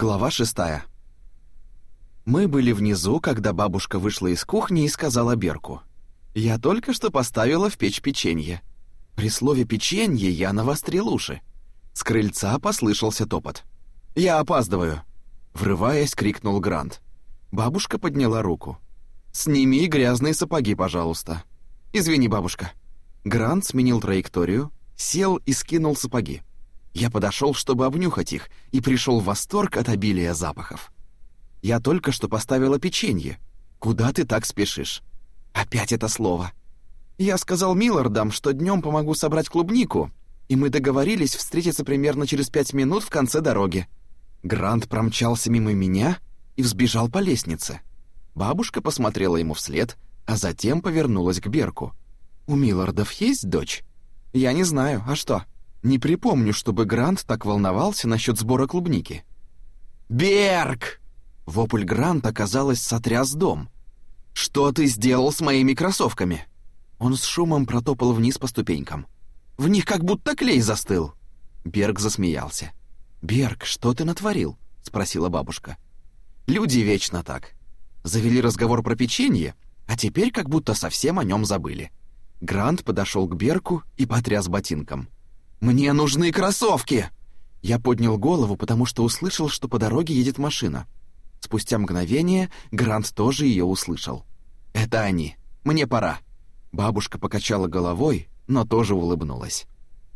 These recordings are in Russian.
Глава шестая. Мы были внизу, когда бабушка вышла из кухни и сказала Берку. «Я только что поставила в печь печенье». При слове «печенье» я навострил уши. С крыльца послышался топот. «Я опаздываю!» Врываясь, крикнул Грант. Бабушка подняла руку. «Сними грязные сапоги, пожалуйста». «Извини, бабушка». Грант сменил траекторию, сел и скинул сапоги. Я подошел, чтобы обнюхать их, и пришел в восторг от обилия запахов. «Я только что поставила печенье. Куда ты так спешишь?» «Опять это слово». «Я сказал Миллардам, что днем помогу собрать клубнику, и мы договорились встретиться примерно через пять минут в конце дороги». Грант промчался мимо меня и взбежал по лестнице. Бабушка посмотрела ему вслед, а затем повернулась к Берку. «У Миллардов есть дочь?» «Я не знаю, а что?» Не припомню, чтобы Грант так волновался насчет сбора клубники. «Берг!» Вопль Гранта, казалось, сотряс дом. «Что ты сделал с моими кроссовками?» Он с шумом протопал вниз по ступенькам. «В них как будто клей застыл!» Берг засмеялся. «Берг, что ты натворил?» — спросила бабушка. «Люди вечно так. Завели разговор про печенье, а теперь как будто совсем о нем забыли». Грант подошел к Берку и потряс ботинком. «Мне нужны кроссовки!» Я поднял голову, потому что услышал, что по дороге едет машина. Спустя мгновение Грант тоже ее услышал. «Это они. Мне пора». Бабушка покачала головой, но тоже улыбнулась.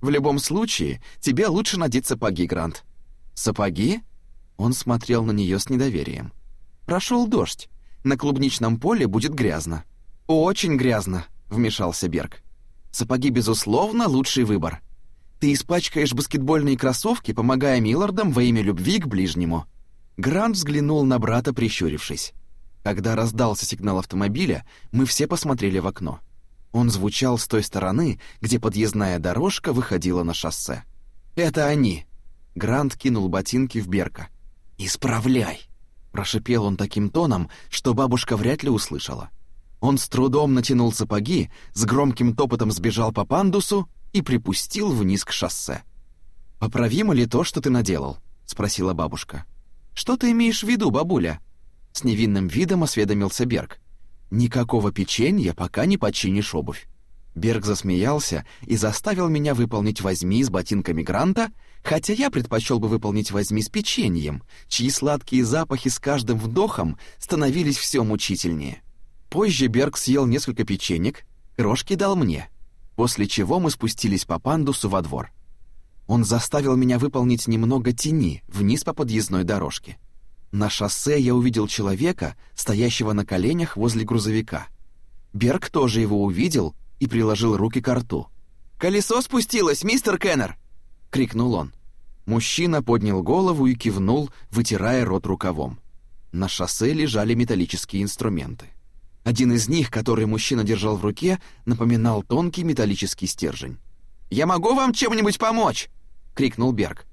«В любом случае, тебе лучше надеть сапоги, Грант». «Сапоги?» Он смотрел на нее с недоверием. «Прошел дождь. На клубничном поле будет грязно». «Очень грязно», — вмешался Берг. «Сапоги, безусловно, лучший выбор. Ты испачкаешь баскетбольные кроссовки, помогая Миллардам во имя любви к ближнему». Грант взглянул на брата, прищурившись. Когда раздался сигнал автомобиля, мы все посмотрели в окно. Он звучал с той стороны, где подъездная дорожка выходила на шоссе. «Это они!» Грант кинул ботинки в Берка. «Исправляй!» Прошипел он таким тоном, что бабушка вряд ли услышала. Он с трудом натянул сапоги, с громким топотом сбежал по пандусу и припустил вниз к шоссе. «Поправимо ли то, что ты наделал?» — спросила бабушка. «Что ты имеешь в виду, бабуля?» С невинным видом осведомился Берг. «Никакого печенья, пока не починишь обувь». Берг засмеялся и заставил меня выполнить «возьми» с ботинками Гранта, хотя я предпочел бы выполнить «возьми» с печеньем, чьи сладкие запахи с каждым вдохом становились все мучительнее. Позже Берг съел несколько печенек, крошки дал мне после чего мы спустились по пандусу во двор. Он заставил меня выполнить немного тени вниз по подъездной дорожке. На шоссе я увидел человека, стоящего на коленях возле грузовика. Берг тоже его увидел и приложил руки к рту. «Колесо спустилось, мистер Кеннер!» — крикнул он. Мужчина поднял голову и кивнул, вытирая рот рукавом. На шоссе лежали металлические инструменты. Один из них, который мужчина держал в руке, напоминал тонкий металлический стержень. «Я могу вам чем-нибудь помочь?» — крикнул Берг.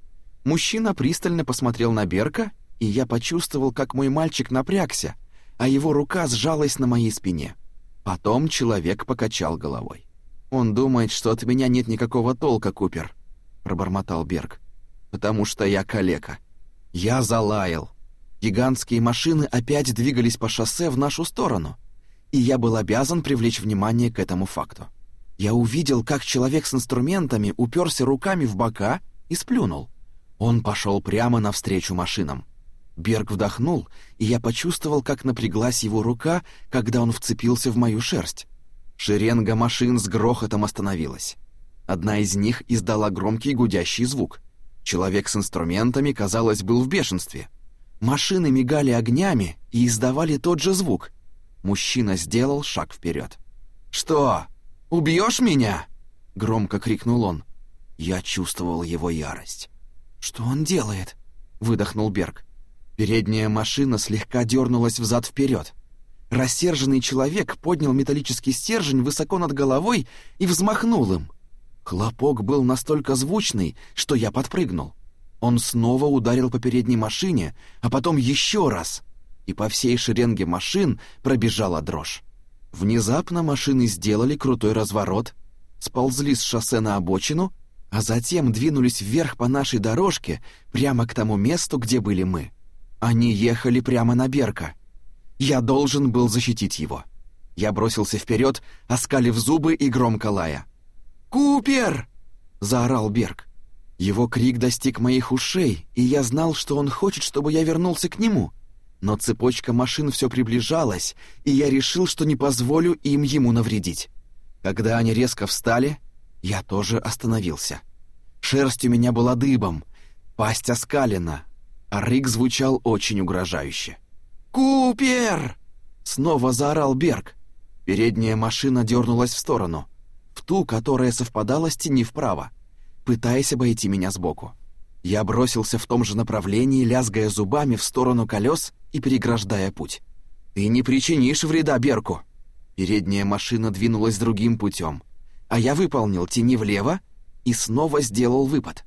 Мужчина пристально посмотрел на Берка, и я почувствовал, как мой мальчик напрягся, а его рука сжалась на моей спине. Потом человек покачал головой. «Он думает, что от меня нет никакого толка, Купер», — пробормотал Берг. «Потому что я калека». Я залаял. Гигантские машины опять двигались по шоссе в нашу сторону — и я был обязан привлечь внимание к этому факту. Я увидел, как человек с инструментами уперся руками в бока и сплюнул. Он пошел прямо навстречу машинам. Берг вдохнул, и я почувствовал, как напряглась его рука, когда он вцепился в мою шерсть. Шеренга машин с грохотом остановилась. Одна из них издала громкий гудящий звук. Человек с инструментами, казалось, был в бешенстве. Машины мигали огнями и издавали тот же звук — Мужчина сделал шаг вперед. «Что, убьешь меня?» — громко крикнул он. Я чувствовал его ярость. «Что он делает?» — выдохнул Берг. Передняя машина слегка дернулась взад-вперед. Рассерженный человек поднял металлический стержень высоко над головой и взмахнул им. Хлопок был настолько звучный, что я подпрыгнул. Он снова ударил по передней машине, а потом еще раз — и по всей шеренге машин пробежала дрожь. Внезапно машины сделали крутой разворот, сползли с шоссе на обочину, а затем двинулись вверх по нашей дорожке прямо к тому месту, где были мы. Они ехали прямо на Берка. Я должен был защитить его. Я бросился вперед, оскалив зубы и громко лая. «Купер!» — заорал Берг. Его крик достиг моих ушей, и я знал, что он хочет, чтобы я вернулся к нему. Но цепочка машин все приближалась, и я решил, что не позволю им ему навредить. Когда они резко встали, я тоже остановился. Шерсть у меня была дыбом, пасть оскалена, а рык звучал очень угрожающе. «Купер!» — снова заорал Берг. Передняя машина дернулась в сторону, в ту, которая совпадала с тени вправо пытаясь обойти меня сбоку. Я бросился в том же направлении, лязгая зубами в сторону колес и переграждая путь. «Ты не причинишь вреда Берку!» Передняя машина двинулась другим путем, а я выполнил тени влево и снова сделал выпад.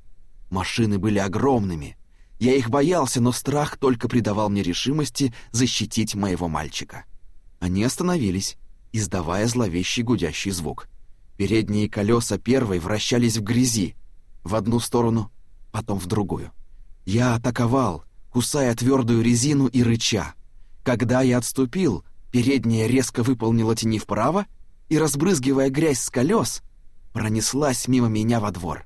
Машины были огромными. Я их боялся, но страх только придавал мне решимости защитить моего мальчика. Они остановились, издавая зловещий гудящий звук. Передние колеса первой вращались в грязи, в одну сторону, потом в другую. Я атаковал, кусая твердую резину и рыча. Когда я отступил, передняя резко выполнила тени вправо и, разбрызгивая грязь с колес, пронеслась мимо меня во двор.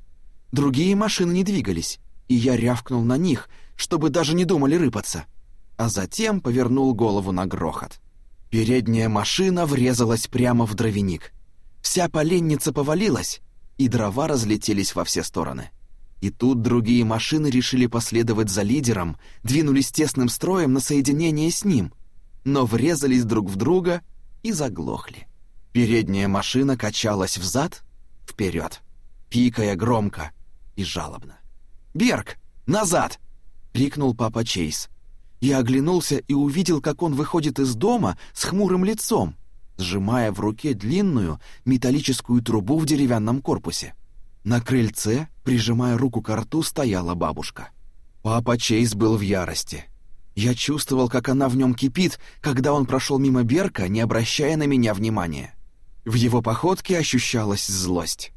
Другие машины не двигались, и я рявкнул на них, чтобы даже не думали рыпаться, а затем повернул голову на грохот. Передняя машина врезалась прямо в дровяник. Вся поленница повалилась, и дрова разлетелись во все стороны. И тут другие машины решили последовать за лидером, двинулись тесным строем на соединение с ним, но врезались друг в друга и заглохли. Передняя машина качалась взад, вперед, пикая громко и жалобно. «Берг, назад!» — крикнул папа Чейз. Я оглянулся и увидел, как он выходит из дома с хмурым лицом — сжимая в руке длинную металлическую трубу в деревянном корпусе. На крыльце, прижимая руку к рту, стояла бабушка. Папа Чейз был в ярости. Я чувствовал, как она в нем кипит, когда он прошел мимо Берка, не обращая на меня внимания. В его походке ощущалась злость.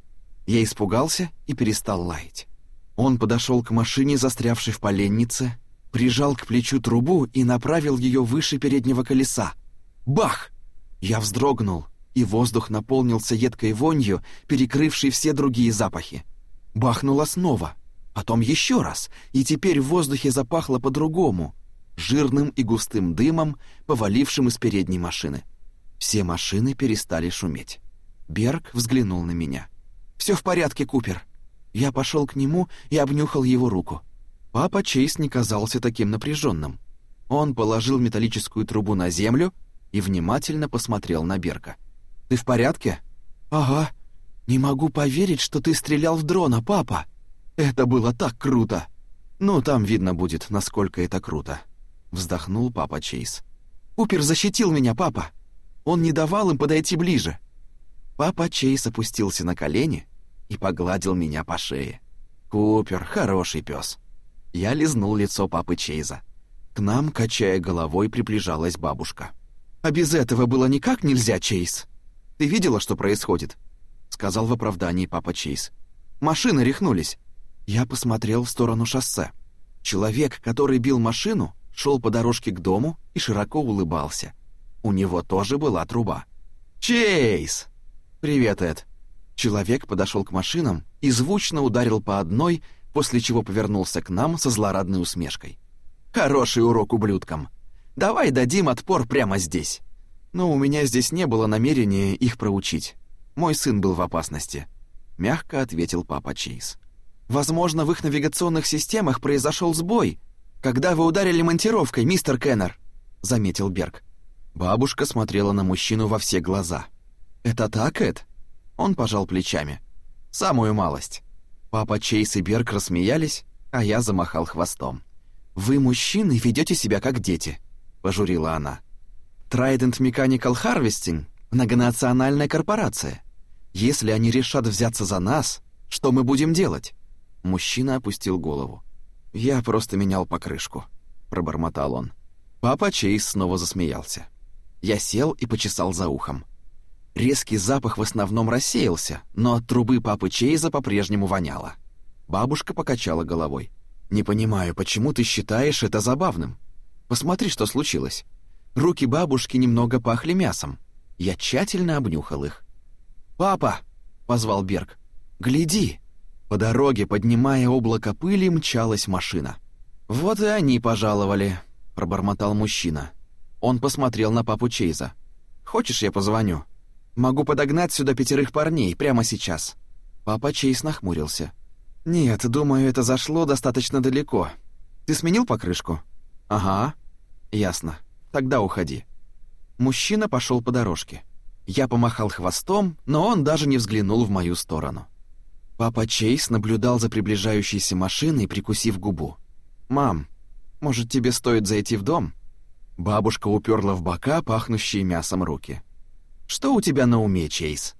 Я испугался и перестал лаять. Он подошел к машине, застрявшей в поленнице, прижал к плечу трубу и направил ее выше переднего колеса. Бах! Я вздрогнул, и воздух наполнился едкой вонью, перекрывшей все другие запахи. Бахнуло снова, потом еще раз, и теперь в воздухе запахло по-другому, жирным и густым дымом, повалившим из передней машины. Все машины перестали шуметь. Берг взглянул на меня. «Все в порядке, Купер». Я пошел к нему и обнюхал его руку. Папа Чейз не казался таким напряженным. Он положил металлическую трубу на землю и внимательно посмотрел на Берка. «Ты в порядке?» «Ага. Не могу поверить, что ты стрелял в дрона, папа. Это было так круто!» «Ну, там видно будет, насколько это круто», — вздохнул папа Чейз. «Купер защитил меня, папа. Он не давал им подойти ближе». Папа Чейз опустился на колени и погладил меня по шее. «Купер, хороший пес». Я лизнул лицо папы Чейза. К нам, качая головой, приближалась бабушка. «А без этого было никак нельзя, Чейз. Ты видела, что происходит?» — сказал в оправдании папа Чейз. «Машины рехнулись». Я посмотрел в сторону шоссе. Человек, который бил машину, шел по дорожке к дому и широко улыбался. У него тоже была труба. «Чейз!» «Привет, Эд». Человек подошел к машинам и звучно ударил по одной, после чего повернулся к нам со злорадной усмешкой. «Хороший урок ублюдкам!» Давай дадим отпор прямо здесь. Но у меня здесь не было намерения их проучить. Мой сын был в опасности, мягко ответил папа Чейз. Возможно, в их навигационных системах произошел сбой, когда вы ударили монтировкой, мистер Кеннер, заметил Берг. Бабушка смотрела на мужчину во все глаза. Это так, Эд? Он пожал плечами. Самую малость. Папа Чейз и Берг рассмеялись, а я замахал хвостом. Вы, мужчины, ведете себя как дети. — пожурила она. «Trident Mechanical Harvesting — многонациональная корпорация. Если они решат взяться за нас, что мы будем делать?» Мужчина опустил голову. «Я просто менял покрышку», — пробормотал он. Папа Чейз снова засмеялся. Я сел и почесал за ухом. Резкий запах в основном рассеялся, но от трубы папы Чейза по-прежнему воняло. Бабушка покачала головой. «Не понимаю, почему ты считаешь это забавным?» Посмотри, что случилось. Руки бабушки немного пахли мясом. Я тщательно обнюхал их. «Папа!» — позвал Берг. «Гляди!» По дороге, поднимая облако пыли, мчалась машина. «Вот и они пожаловали», — пробормотал мужчина. Он посмотрел на папу Чейза. «Хочешь, я позвоню? Могу подогнать сюда пятерых парней прямо сейчас». Папа Чейз нахмурился. «Нет, думаю, это зашло достаточно далеко. Ты сменил покрышку?» «Ага». «Ясно. Тогда уходи». Мужчина пошел по дорожке. Я помахал хвостом, но он даже не взглянул в мою сторону. Папа Чейз наблюдал за приближающейся машиной, прикусив губу. «Мам, может, тебе стоит зайти в дом?» Бабушка уперла в бока пахнущие мясом руки. «Что у тебя на уме, Чейз?»